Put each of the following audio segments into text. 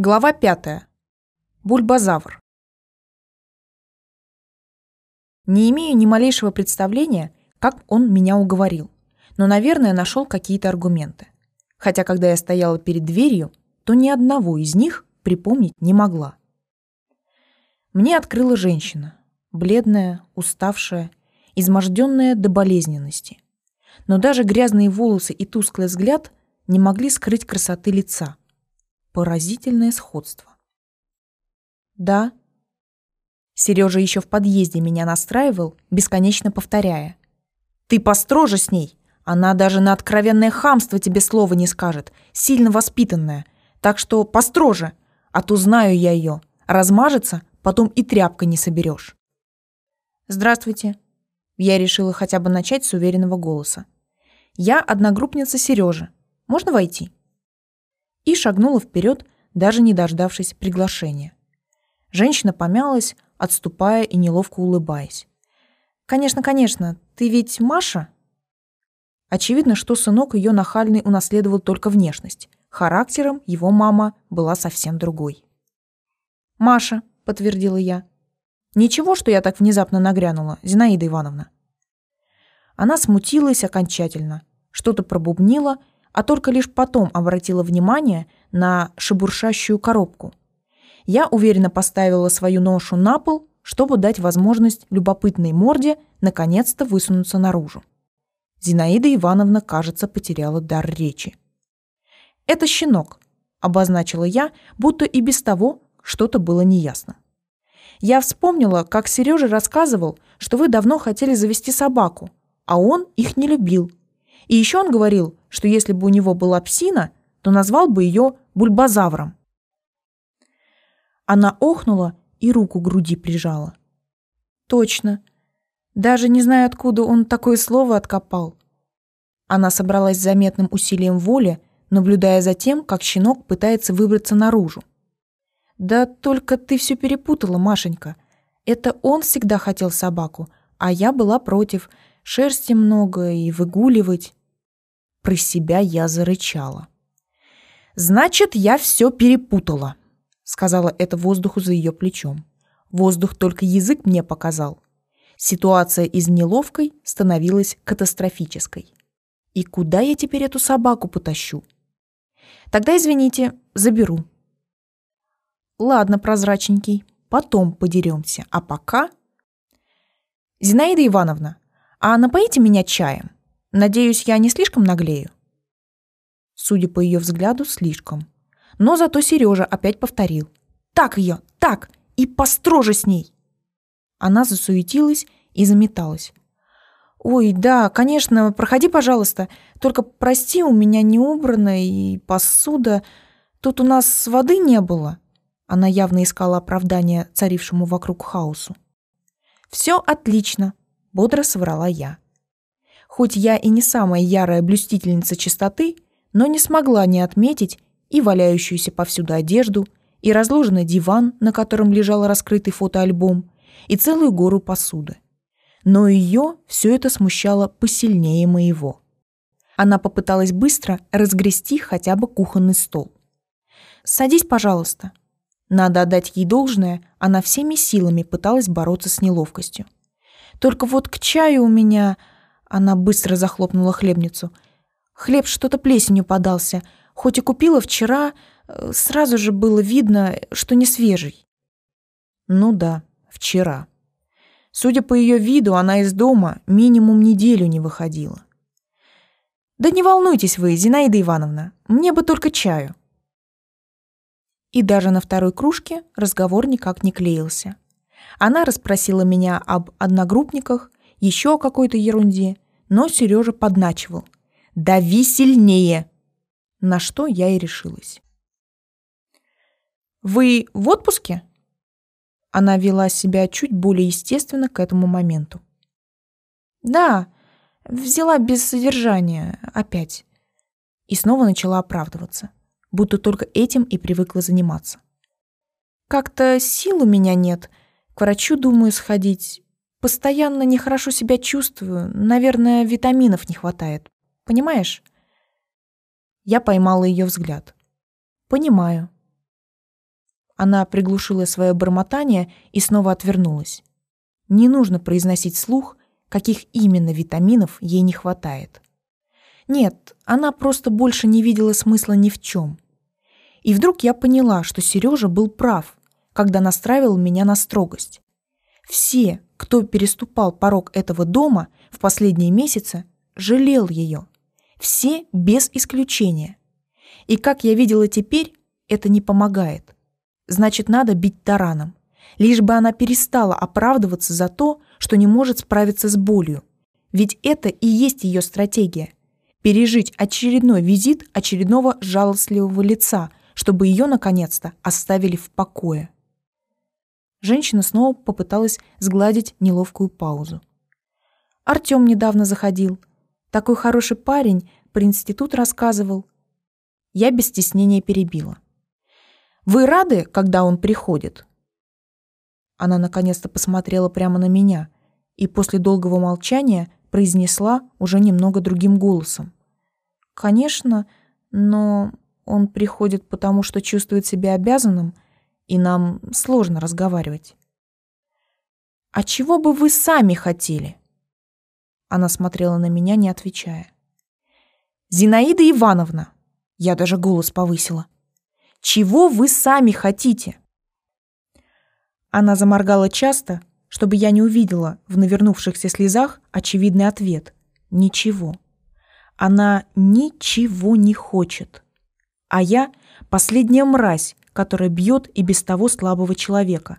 Глава пятая. Бульбазавр. Не имею ни малейшего представления, как он меня уговорил, но, наверное, нашел какие-то аргументы. Хотя, когда я стояла перед дверью, то ни одного из них припомнить не могла. Мне открыла женщина, бледная, уставшая, изможденная до болезненности. Но даже грязные волосы и тусклый взгляд не могли скрыть красоты лица – Поразительное сходство. Да. Сережа еще в подъезде меня настраивал, бесконечно повторяя. Ты построже с ней. Она даже на откровенное хамство тебе слова не скажет. Сильно воспитанная. Так что построже. А то знаю я ее. Размажется, потом и тряпкой не соберешь. Здравствуйте. Я решила хотя бы начать с уверенного голоса. Я одногруппница Сережи. Можно войти? И шагнула вперед, даже не дождавшись приглашения. Женщина помялась, отступая и неловко улыбаясь. «Конечно, конечно, ты ведь Маша?» Очевидно, что сынок ее нахальный унаследовал только внешность. Характером его мама была совсем другой. «Маша», — подтвердила я. «Ничего, что я так внезапно нагрянула, Зинаида Ивановна». Она смутилась окончательно, что-то пробубнила а только лишь потом обратила внимание на шебуршащую коробку. Я уверенно поставила свою ношу на пол, чтобы дать возможность любопытной морде наконец-то высунуться наружу. Зинаида Ивановна, кажется, потеряла дар речи. «Это щенок», — обозначила я, будто и без того что-то было неясно. Я вспомнила, как Сережа рассказывал, что вы давно хотели завести собаку, а он их не любил. И еще он говорил, что если бы у него была псина, то назвал бы ее бульбазавром. Она охнула и руку к груди прижала. Точно. Даже не знаю, откуда он такое слово откопал. Она собралась с заметным усилием воли, наблюдая за тем, как щенок пытается выбраться наружу. «Да только ты все перепутала, Машенька. Это он всегда хотел собаку, а я была против. Шерсти много и выгуливать». Про себя я зарычала. «Значит, я все перепутала», — сказала это воздуху за ее плечом. Воздух только язык мне показал. Ситуация из неловкой становилась катастрофической. И куда я теперь эту собаку потащу? Тогда, извините, заберу. Ладно, прозрачненький, потом подеремся. А пока... Зинаида Ивановна, а напоите меня чаем? Надеюсь, я не слишком наглею? Судя по ее взгляду, слишком. Но зато Сережа опять повторил. «Так ее! Так! И построже с ней!» Она засуетилась и заметалась. «Ой, да, конечно, проходи, пожалуйста. Только прости, у меня не убрано и посуда. Тут у нас воды не было». Она явно искала оправдание царившему вокруг хаосу. «Все отлично», — бодро соврала я. Хоть я и не самая ярая блюстительница чистоты, но не смогла не отметить и валяющуюся повсюду одежду, и разложенный диван, на котором лежал раскрытый фотоальбом, и целую гору посуды. Но ее все это смущало посильнее моего. Она попыталась быстро разгрести хотя бы кухонный стол. «Садись, пожалуйста». Надо отдать ей должное, она всеми силами пыталась бороться с неловкостью. «Только вот к чаю у меня...» Она быстро захлопнула хлебницу. Хлеб что-то плесенью подался. Хоть и купила вчера, э, сразу же было видно, что не свежий. Ну да, вчера. Судя по ее виду, она из дома минимум неделю не выходила. Да не волнуйтесь вы, Зинаида Ивановна, мне бы только чаю. И даже на второй кружке разговор никак не клеился. Она расспросила меня об одногруппниках, еще о какой-то ерунде, но Сережа подначивал. «Дави сильнее!» На что я и решилась. «Вы в отпуске?» Она вела себя чуть более естественно к этому моменту. «Да, взяла без содержания опять». И снова начала оправдываться, будто только этим и привыкла заниматься. «Как-то сил у меня нет. К врачу думаю сходить. Постоянно нехорошо себя чувствую. Наверное, витаминов не хватает. Понимаешь? Я поймала ее взгляд. Понимаю. Она приглушила свое бормотание и снова отвернулась. Не нужно произносить слух, каких именно витаминов ей не хватает. Нет, она просто больше не видела смысла ни в чем. И вдруг я поняла, что Сережа был прав, когда настраивал меня на строгость. Все, кто переступал порог этого дома в последние месяцы, жалел ее. Все без исключения. И как я видела теперь, это не помогает. Значит, надо бить тараном. Лишь бы она перестала оправдываться за то, что не может справиться с болью. Ведь это и есть ее стратегия. Пережить очередной визит очередного жалостливого лица, чтобы ее, наконец-то, оставили в покое. Женщина снова попыталась сгладить неловкую паузу. Артём недавно заходил. Такой хороший парень, про институт рассказывал. Я без стеснения перебила. «Вы рады, когда он приходит?» Она наконец-то посмотрела прямо на меня и после долгого молчания произнесла уже немного другим голосом. «Конечно, но он приходит потому, что чувствует себя обязанным, и нам сложно разговаривать». «А чего бы вы сами хотели?» Она смотрела на меня, не отвечая. «Зинаида Ивановна!» Я даже голос повысила. «Чего вы сами хотите?» Она заморгала часто, чтобы я не увидела в навернувшихся слезах очевидный ответ. Ничего. Она ничего не хочет. А я — последняя мразь, которая бьет и без того слабого человека.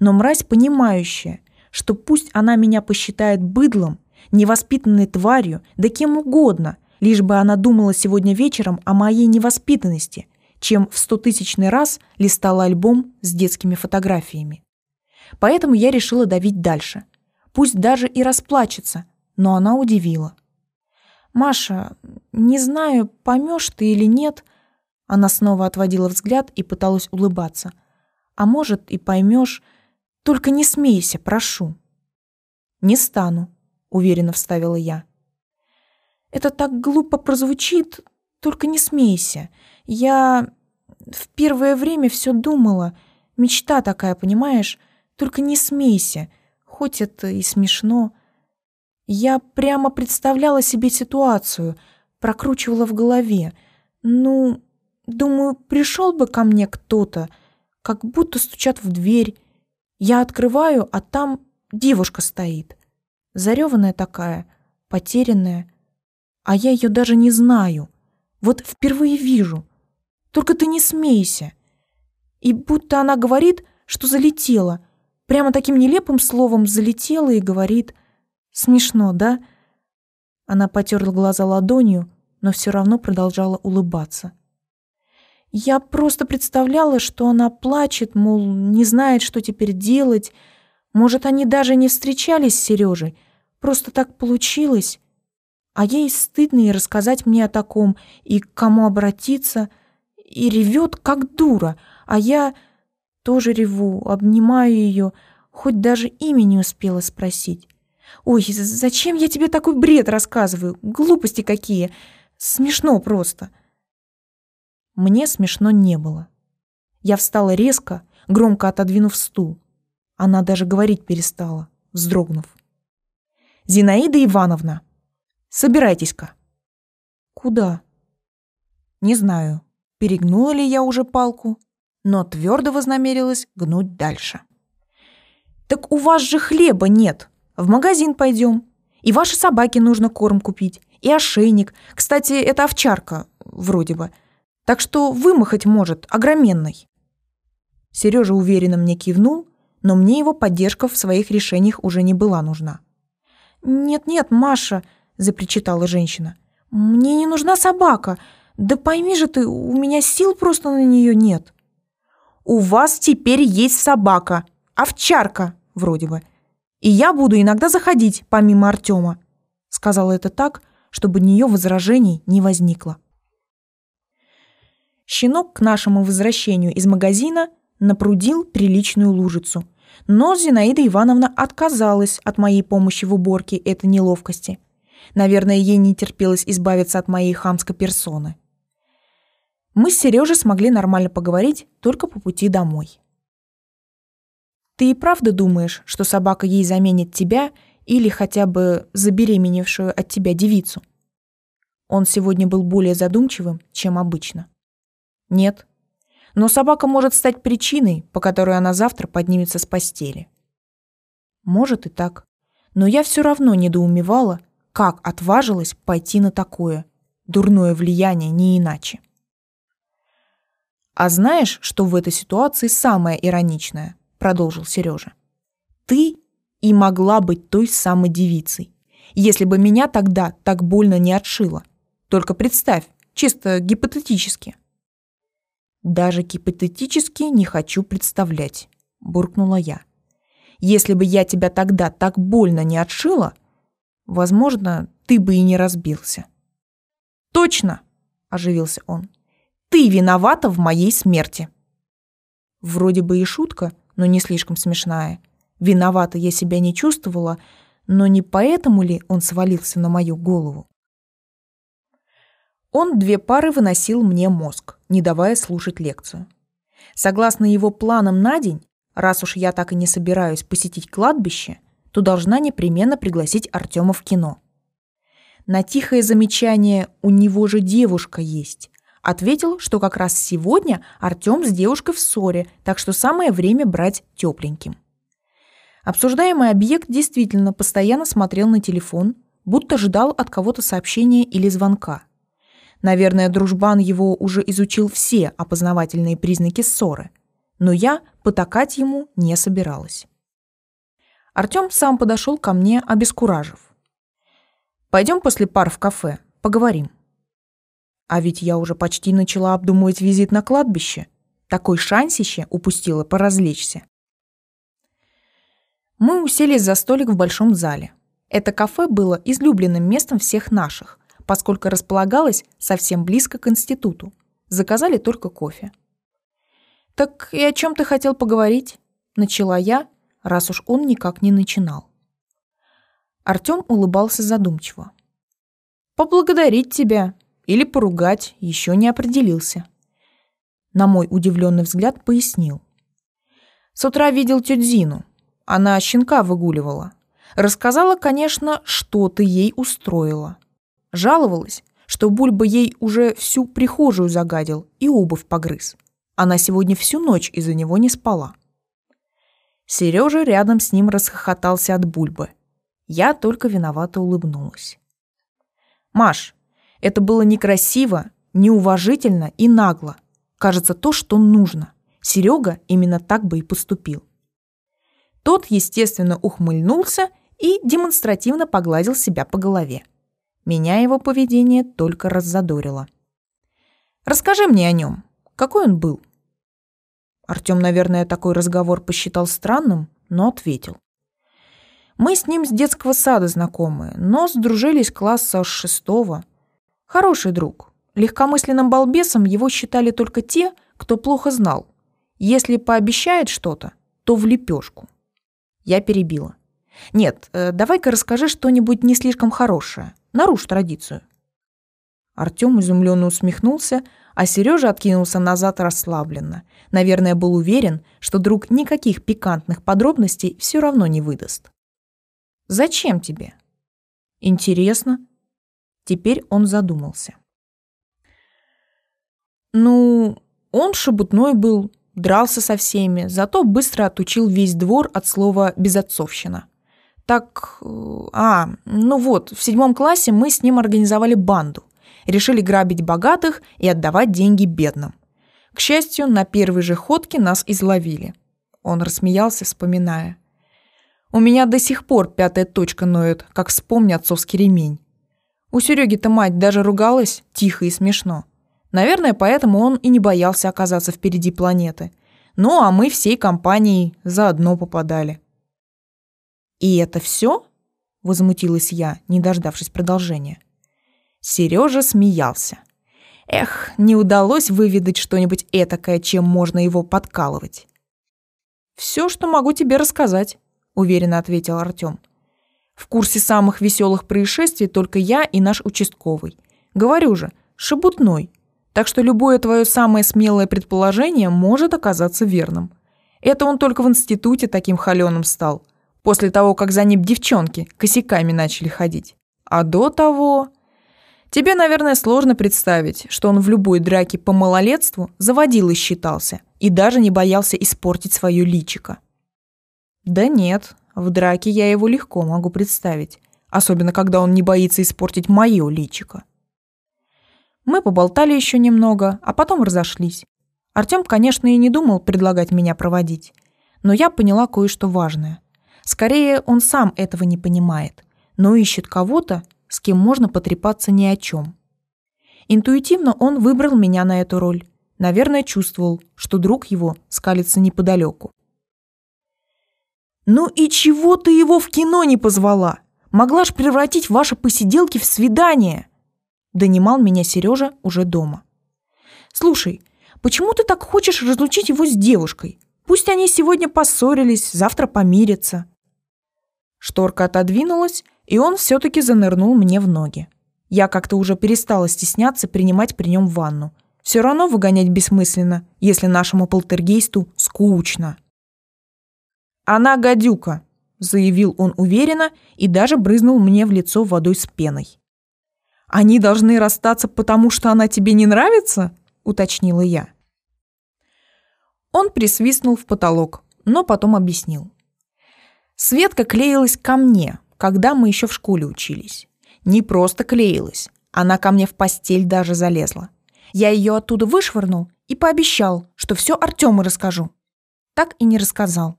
Но мразь понимающая, что пусть она меня посчитает быдлом, невоспитанной тварью, да кем угодно, лишь бы она думала сегодня вечером о моей невоспитанности, чем в стотысячный раз листала альбом с детскими фотографиями. Поэтому я решила давить дальше. Пусть даже и расплачется, но она удивила. «Маша, не знаю, поймешь ты или нет...» Она снова отводила взгляд и пыталась улыбаться. «А может, и поймешь. Только не смейся, прошу». «Не стану», — уверенно вставила я. «Это так глупо прозвучит, только не смейся. Я в первое время все думала. Мечта такая, понимаешь? Только не смейся, хоть это и смешно. Я прямо представляла себе ситуацию, прокручивала в голове. Ну, думаю, пришел бы ко мне кто-то, как будто стучат в дверь. Я открываю, а там девушка стоит. Зареванная такая, потерянная. А я ее даже не знаю. Вот впервые вижу. Только ты не смейся. И будто она говорит, что залетела — Прямо таким нелепым словом залетела и говорит «Смешно, да?» Она потерла глаза ладонью, но все равно продолжала улыбаться. Я просто представляла, что она плачет, мол, не знает, что теперь делать. Может, они даже не встречались с Сережей, просто так получилось. А ей стыдно и рассказать мне о таком, и к кому обратиться, и ревет, как дура, а я тоже реву, обнимаю ее, хоть даже имя не успела спросить. «Ой, зачем я тебе такой бред рассказываю? Глупости какие! Смешно просто!» Мне смешно не было. Я встала резко, громко отодвинув стул. Она даже говорить перестала, вздрогнув. «Зинаида Ивановна, собирайтесь-ка». «Куда?» «Не знаю, перегнула ли я уже палку, но твердо вознамерилась гнуть дальше. «Так у вас же хлеба нет. В магазин пойдем. И вашей собаке нужно корм купить. И ошейник. Кстати, это овчарка, вроде бы. Так что вымахать может, огроменный». Сережа уверенно мне кивнул, но мне его поддержка в своих решениях уже не была нужна. «Нет-нет, Маша», — запричитала женщина, — «мне не нужна собака. Да пойми же ты, у меня сил просто на нее нет» у вас теперь есть собака, овчарка вроде бы. И я буду иногда заходить помимо Артема. Сказала это так, чтобы нее возражений не возникло. Щенок к нашему возвращению из магазина напрудил приличную лужицу. Но Зинаида Ивановна отказалась от моей помощи в уборке этой неловкости. Наверное, ей не терпелось избавиться от моей хамской персоны. Мы с Сережей смогли нормально поговорить только по пути домой. Ты и правда думаешь, что собака ей заменит тебя или хотя бы забеременевшую от тебя девицу? Он сегодня был более задумчивым, чем обычно. Нет. Но собака может стать причиной, по которой она завтра поднимется с постели. Может и так. Но я все равно недоумевала, как отважилась пойти на такое. Дурное влияние не иначе. «А знаешь, что в этой ситуации самое ироничное?» — продолжил Сережа. «Ты и могла быть той самой девицей, если бы меня тогда так больно не отшило. Только представь, чисто гипотетически». «Даже гипотетически не хочу представлять», — буркнула я. «Если бы я тебя тогда так больно не отшила, возможно, ты бы и не разбился». «Точно!» — оживился он. Ты виновата в моей смерти. Вроде бы и шутка, но не слишком смешная. Виновата я себя не чувствовала, но не поэтому ли он свалился на мою голову? Он две пары выносил мне мозг, не давая слушать лекцию. Согласно его планам на день, раз уж я так и не собираюсь посетить кладбище, то должна непременно пригласить Артема в кино. На тихое замечание «у него же девушка есть» Ответил, что как раз сегодня Артем с девушкой в ссоре, так что самое время брать тепленьким. Обсуждаемый объект действительно постоянно смотрел на телефон, будто ждал от кого-то сообщения или звонка. Наверное, дружбан его уже изучил все опознавательные признаки ссоры, но я потакать ему не собиралась. Артем сам подошел ко мне, обескуражив. «Пойдем после пар в кафе, поговорим». А ведь я уже почти начала обдумывать визит на кладбище. Такой шансище упустила поразвлечься. Мы уселись за столик в большом зале. Это кафе было излюбленным местом всех наших, поскольку располагалось совсем близко к институту. Заказали только кофе. «Так и о чем ты хотел поговорить?» Начала я, раз уж он никак не начинал. Артем улыбался задумчиво. «Поблагодарить тебя или поругать, еще не определился. На мой удивленный взгляд пояснил. С утра видел тетю Зину. Она щенка выгуливала. Рассказала, конечно, что ты ей устроила. Жаловалась, что Бульба ей уже всю прихожую загадил и обувь погрыз. Она сегодня всю ночь из-за него не спала. Сережа рядом с ним расхохотался от Бульбы. Я только виновато улыбнулась. «Маш, это было некрасиво, неуважительно и нагло. Кажется, то, что нужно. Серега именно так бы и поступил. Тот, естественно, ухмыльнулся и демонстративно погладил себя по голове. Меня его поведение только раззадорило. «Расскажи мне о нем. Какой он был?» Артем, наверное, такой разговор посчитал странным, но ответил. «Мы с ним с детского сада знакомы, но сдружились класса с шестого. Хороший друг. Легкомысленным балбесом его считали только те, кто плохо знал. Если пообещает что-то, то в лепешку. Я перебила. Нет, э, давай-ка расскажи что-нибудь не слишком хорошее. Нарушь традицию. Артём изумленно усмехнулся, а Сережа откинулся назад расслабленно. Наверное, был уверен, что друг никаких пикантных подробностей все равно не выдаст. «Зачем тебе?» «Интересно», Теперь он задумался. Ну, он шебутной был, дрался со всеми, зато быстро отучил весь двор от слова «безотцовщина». Так, э, а, ну вот, в седьмом классе мы с ним организовали банду. Решили грабить богатых и отдавать деньги бедным. К счастью, на первой же ходке нас изловили. Он рассмеялся, вспоминая. У меня до сих пор пятая точка ноет, как вспомню отцовский ремень. У Сереги-то мать даже ругалась тихо и смешно. Наверное, поэтому он и не боялся оказаться впереди планеты. Ну, а мы всей компанией заодно попадали. «И это все?» – возмутилась я, не дождавшись продолжения. Сережа смеялся. Эх, не удалось выведать что-нибудь этакое, чем можно его подкалывать. «Все, что могу тебе рассказать», – уверенно ответил Артем. В курсе самых веселых происшествий только я и наш участковый. Говорю же, шебутной. Так что любое твое самое смелое предположение может оказаться верным. Это он только в институте таким холеным стал, после того, как за ним девчонки косяками начали ходить. А до того... Тебе, наверное, сложно представить, что он в любой драке по малолетству заводил и считался, и даже не боялся испортить свое личико. Да нет, в драке я его легко могу представить, особенно когда он не боится испортить мое личико. Мы поболтали еще немного, а потом разошлись. Артем, конечно, и не думал предлагать меня проводить, но я поняла кое-что важное. Скорее, он сам этого не понимает, но ищет кого-то, с кем можно потрепаться ни о чем. Интуитивно он выбрал меня на эту роль. Наверное, чувствовал, что друг его скалится неподалеку. «Ну и чего ты его в кино не позвала? Могла ж превратить ваши посиделки в свидание!» Донимал меня Сережа уже дома. «Слушай, почему ты так хочешь разлучить его с девушкой? Пусть они сегодня поссорились, завтра помирятся». Шторка отодвинулась, и он все-таки занырнул мне в ноги. Я как-то уже перестала стесняться принимать при нем ванну. Все равно выгонять бессмысленно, если нашему полтергейсту скучно. «Она гадюка», — заявил он уверенно и даже брызнул мне в лицо водой с пеной. «Они должны расстаться, потому что она тебе не нравится?» — уточнила я. Он присвистнул в потолок, но потом объяснил. Светка клеилась ко мне, когда мы еще в школе учились. Не просто клеилась, она ко мне в постель даже залезла. Я ее оттуда вышвырнул и пообещал, что все Артему расскажу. Так и не рассказал.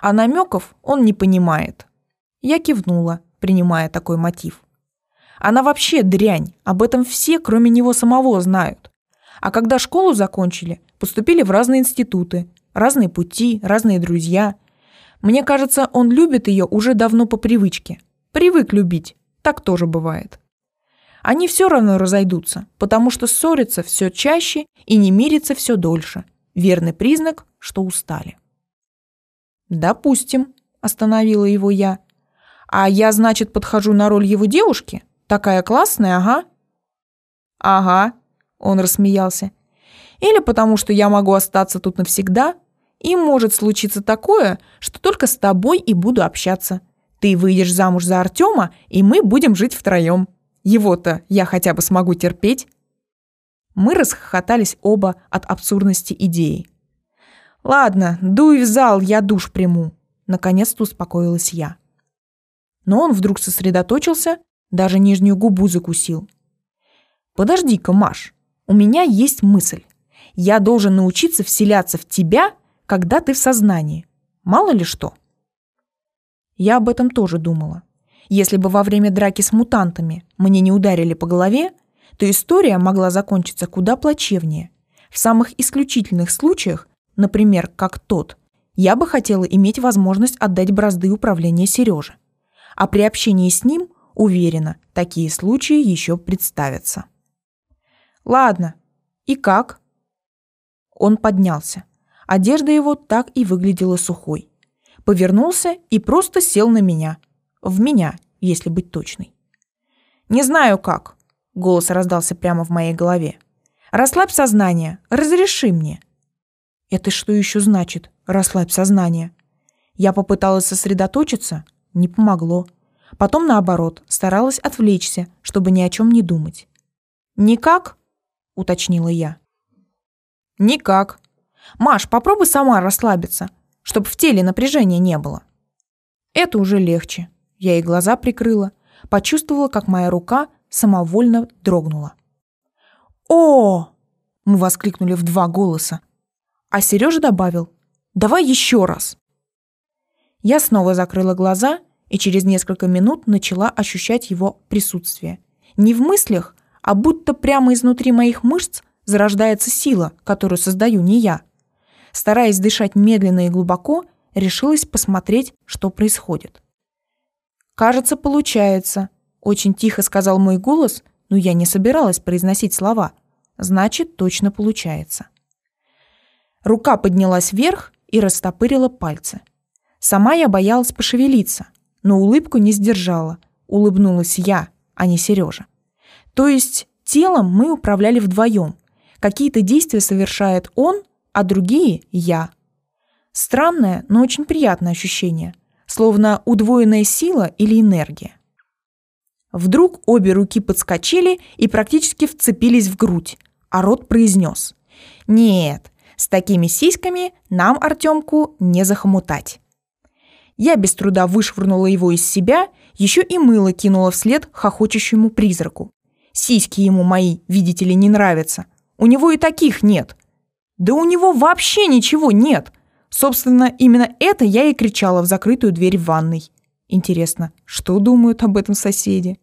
А намеков он не понимает. Я кивнула, принимая такой мотив. Она вообще дрянь, об этом все, кроме него самого, знают. А когда школу закончили, поступили в разные институты, разные пути, разные друзья – мне кажется, он любит ее уже давно по привычке. Привык любить. Так тоже бывает. Они все равно разойдутся, потому что ссорятся все чаще и не мирятся все дольше. Верный признак, что устали. «Допустим», – остановила его я. «А я, значит, подхожу на роль его девушки? Такая классная, ага?» «Ага», – он рассмеялся. «Или потому что я могу остаться тут навсегда, и может случиться такое, что только с тобой и буду общаться. Ты выйдешь замуж за Артема, и мы будем жить втроем. Его-то я хотя бы смогу терпеть». Мы расхохотались оба от абсурдности идеи. «Ладно, дуй в зал, я душ приму», — наконец-то успокоилась я. Но он вдруг сосредоточился, даже нижнюю губу закусил. «Подожди-ка, Маш, у меня есть мысль. Я должен научиться вселяться в тебя когда ты в сознании. Мало ли что. Я об этом тоже думала. Если бы во время драки с мутантами мне не ударили по голове, то история могла закончиться куда плачевнее. В самых исключительных случаях, например, как тот, я бы хотела иметь возможность отдать бразды управления Сереже. А при общении с ним, уверена, такие случаи еще представятся. Ладно, и как? Он поднялся. Одежда его так и выглядела сухой. Повернулся и просто сел на меня. В меня, если быть точной. «Не знаю как», — голос раздался прямо в моей голове. «Расслабь сознание, разреши мне». «Это что еще значит, расслабь сознание?» Я попыталась сосредоточиться, не помогло. Потом, наоборот, старалась отвлечься, чтобы ни о чем не думать. «Никак?» — уточнила я. «Никак», Маш, попробуй сама расслабиться, чтобы в теле напряжения не было. Это уже легче. Я ей глаза прикрыла, почувствовала, как моя рука самовольно дрогнула. «О!» – мы воскликнули в два голоса. А Сережа добавил «Давай еще раз». Я снова закрыла глаза и через несколько минут начала ощущать его присутствие. Не в мыслях, а будто прямо изнутри моих мышц зарождается сила, которую создаю не я – стараясь дышать медленно и глубоко, решилась посмотреть, что происходит. «Кажется, получается», — очень тихо сказал мой голос, но я не собиралась произносить слова. «Значит, точно получается». Рука поднялась вверх и растопырила пальцы. Сама я боялась пошевелиться, но улыбку не сдержала. Улыбнулась я, а не Сережа. То есть телом мы управляли вдвоем. Какие-то действия совершает он, а другие – я. Странное, но очень приятное ощущение, словно удвоенная сила или энергия. Вдруг обе руки подскочили и практически вцепились в грудь, а рот произнес. «Нет, с такими сиськами нам Артемку не захомутать». Я без труда вышвырнула его из себя, еще и мыло кинула вслед хохочущему призраку. Сиськи ему мои, видите ли, не нравятся. У него и таких нет. Да у него вообще ничего нет. Собственно, именно это я и кричала в закрытую дверь в ванной. Интересно, что думают об этом соседи?